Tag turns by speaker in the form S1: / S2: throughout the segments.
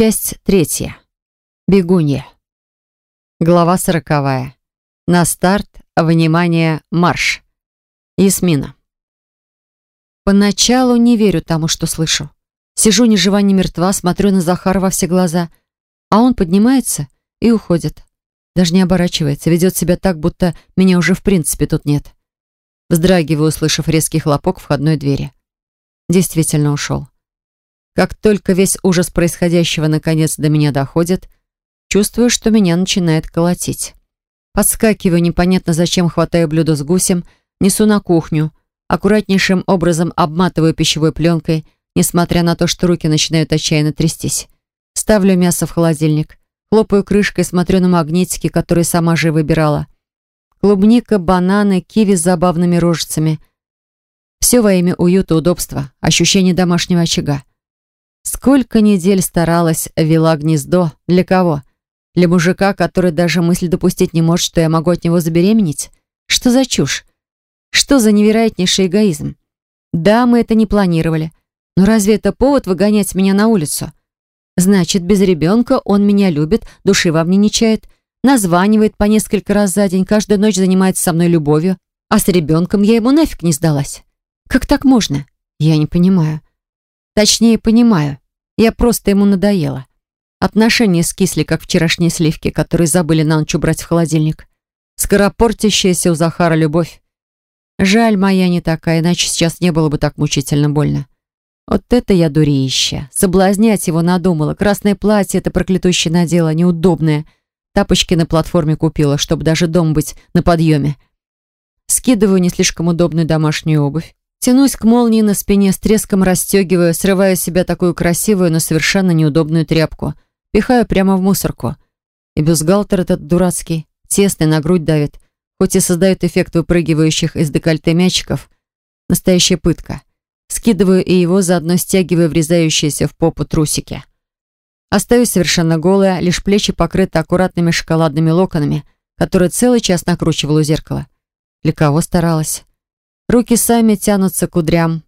S1: Часть третья. Бегунья. Глава сороковая. На старт, внимание, марш. Ясмина. Поначалу не верю тому, что слышу. Сижу ни жива, ни мертва, смотрю на Захара во все глаза, а он поднимается и уходит. Даже не оборачивается, ведет себя так, будто меня уже в принципе тут нет. Вздрагиваю, услышав резкий хлопок входной двери. Действительно ушел. Как только весь ужас происходящего наконец до меня доходит, чувствую, что меня начинает колотить. Подскакиваю, непонятно зачем хватаю блюдо с гусем, несу на кухню, аккуратнейшим образом обматываю пищевой пленкой, несмотря на то, что руки начинают отчаянно трястись. Ставлю мясо в холодильник, хлопаю крышкой, смотрю на магнитики, которые сама же выбирала. Клубника, бананы, киви с забавными рожицами. Все во имя уюта, удобства, ощущения домашнего очага. Сколько недель старалась, вела гнездо. Для кого? Для мужика, который даже мысль допустить не может, что я могу от него забеременеть? Что за чушь? Что за невероятнейший эгоизм? Да, мы это не планировали. Но разве это повод выгонять меня на улицу? Значит, без ребенка он меня любит, души во мне не чает, названивает по несколько раз за день, каждую ночь занимается со мной любовью, а с ребенком я ему нафиг не сдалась. Как так можно? Я не понимаю. Точнее, понимаю. Я просто ему надоела. Отношения скисли, как вчерашние сливки, которые забыли на ночь убрать в холодильник. Скоропортящаяся у Захара любовь. Жаль, моя не такая, иначе сейчас не было бы так мучительно больно. Вот это я дурища. Соблазнять его надумала. Красное платье это проклятущее надела, неудобное. Тапочки на платформе купила, чтобы даже дом быть на подъеме. Скидываю не слишком удобную домашнюю обувь. Тянусь к молнии на спине, с треском расстегиваю, срываю с себя такую красивую, но совершенно неудобную тряпку. Пихаю прямо в мусорку. И бюстгальтер этот дурацкий, тесный, на грудь давит, хоть и создает эффект выпрыгивающих из декольте мячиков. Настоящая пытка. Скидываю и его, заодно стягиваю врезающиеся в попу трусики. Остаюсь совершенно голая, лишь плечи покрыты аккуратными шоколадными локонами, которые целый час накручивала у зеркала. Для кого старалась? Руки сами тянутся к кудрям.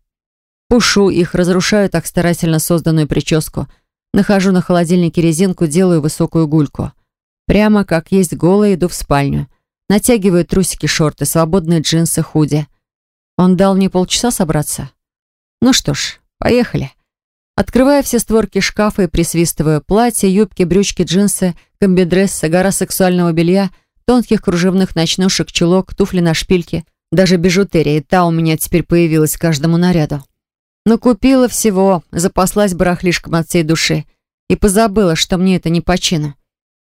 S1: Пушу их, разрушаю так старательно созданную прическу. Нахожу на холодильнике резинку, делаю высокую гульку. Прямо как есть голая, иду в спальню. Натягиваю трусики, шорты, свободные джинсы, худи. Он дал мне полчаса собраться. Ну что ж, поехали. Открываю все створки шкафа и присвистываю. Платье, юбки, брючки, джинсы, комбидрессы, гора сексуального белья, тонких кружевных ночнушек, чулок, туфли на шпильке. Даже бижутерия, и та у меня теперь появилась каждому наряду. Но купила всего, запаслась барахлишком от всей души и позабыла, что мне это не по чину.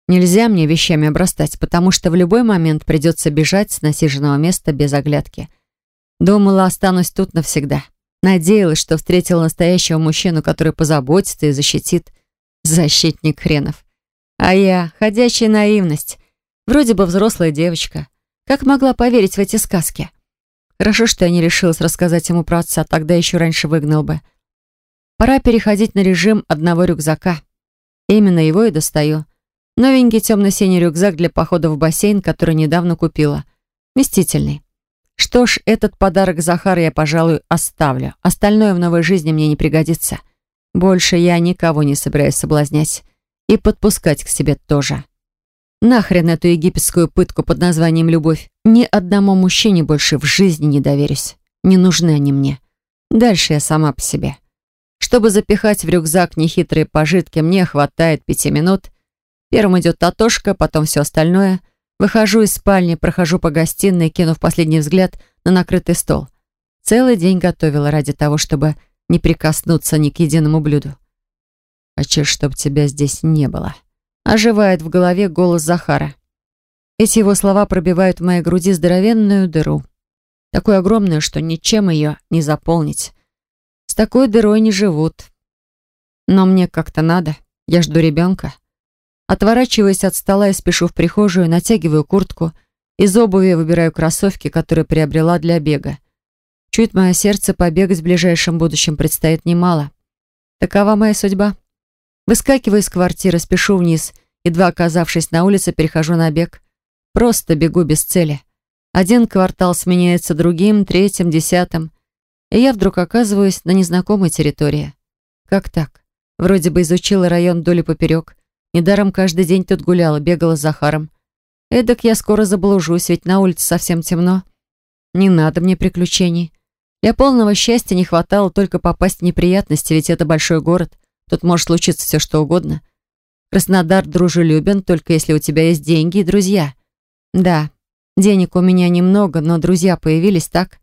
S1: Нельзя мне вещами обрастать, потому что в любой момент придется бежать с насиженного места без оглядки. Думала, останусь тут навсегда. Надеялась, что встретила настоящего мужчину, который позаботится и защитит. Защитник хренов. А я — ходячая наивность. Вроде бы взрослая девочка. Как могла поверить в эти сказки? Хорошо, что я не решилась рассказать ему про отца, тогда еще раньше выгнал бы. Пора переходить на режим одного рюкзака. Именно его и достаю. Новенький темно-синий рюкзак для похода в бассейн, который недавно купила. Вместительный. Что ж, этот подарок Захара я, пожалуй, оставлю. Остальное в новой жизни мне не пригодится. Больше я никого не собираюсь соблазнять. И подпускать к себе тоже. Нахрен эту египетскую пытку под названием «любовь». Ни одному мужчине больше в жизни не доверюсь. Не нужны они мне. Дальше я сама по себе. Чтобы запихать в рюкзак нехитрые пожитки, мне хватает пяти минут. Первым идет Татошка, потом все остальное. Выхожу из спальни, прохожу по гостиной, кинув последний взгляд на накрытый стол. Целый день готовила ради того, чтобы не прикоснуться ни к единому блюду. Хочу, чтобы тебя здесь не было. Оживает в голове голос Захара. Эти его слова пробивают в моей груди здоровенную дыру. Такую огромную, что ничем ее не заполнить. С такой дырой не живут. Но мне как-то надо. Я жду ребенка. Отворачиваясь от стола, я спешу в прихожую, натягиваю куртку. Из обуви выбираю кроссовки, которые приобрела для бега. Чуть мое сердце, побегать в ближайшем будущем предстоит немало. Такова моя судьба. Выскакиваю из квартиры, спешу вниз. Едва оказавшись на улице, перехожу на бег. Просто бегу без цели. Один квартал сменяется другим, третьим, десятым. И я вдруг оказываюсь на незнакомой территории. Как так? Вроде бы изучила район вдоль и поперек. Недаром каждый день тут гуляла, бегала с Захаром. Эдак я скоро заблужусь, ведь на улице совсем темно. Не надо мне приключений. Для полного счастья не хватало только попасть в неприятности, ведь это большой город. Тут может случиться все, что угодно. Краснодар дружелюбен, только если у тебя есть деньги и друзья. Да, денег у меня немного, но друзья появились, так?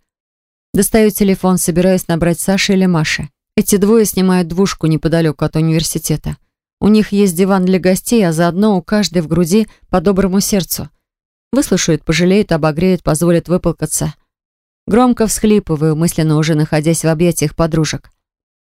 S1: Достаю телефон, собираюсь набрать Саши или Маши. Эти двое снимают двушку неподалеку от университета. У них есть диван для гостей, а заодно у каждой в груди по доброму сердцу. Выслушают, пожалеют, обогреют, позволят выплакаться. Громко всхлипываю, мысленно уже находясь в объятиях подружек.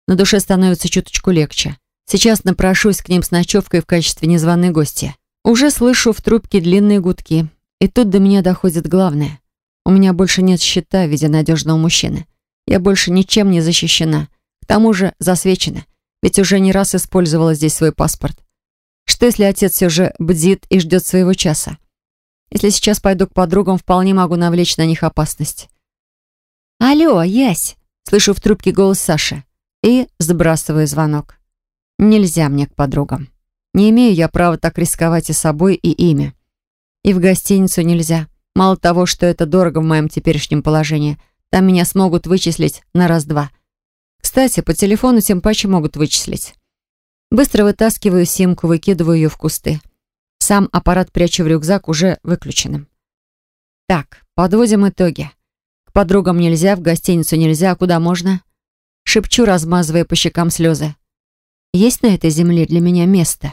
S1: На душе становится чуточку легче. Сейчас напрошусь к ним с ночевкой в качестве незваной гости. Уже слышу в трубке длинные гудки. И тут до меня доходит главное. У меня больше нет щита в виде надежного мужчины. Я больше ничем не защищена. К тому же засвечена. Ведь уже не раз использовала здесь свой паспорт. Что если отец все же бдит и ждет своего часа? Если сейчас пойду к подругам, вполне могу навлечь на них опасность. «Алло, Ясь!» Слышу в трубке голос Саши. И сбрасываю звонок. Нельзя мне к подругам. Не имею я права так рисковать и собой, и ими. И в гостиницу нельзя. Мало того, что это дорого в моем теперешнем положении, там меня смогут вычислить на раз-два. Кстати, по телефону тем паче могут вычислить. Быстро вытаскиваю симку, выкидываю ее в кусты. Сам аппарат прячу в рюкзак уже выключенным. Так, подводим итоги. К подругам нельзя, в гостиницу нельзя, а куда можно? Шепчу, размазывая по щекам слезы. Есть на этой земле для меня место?»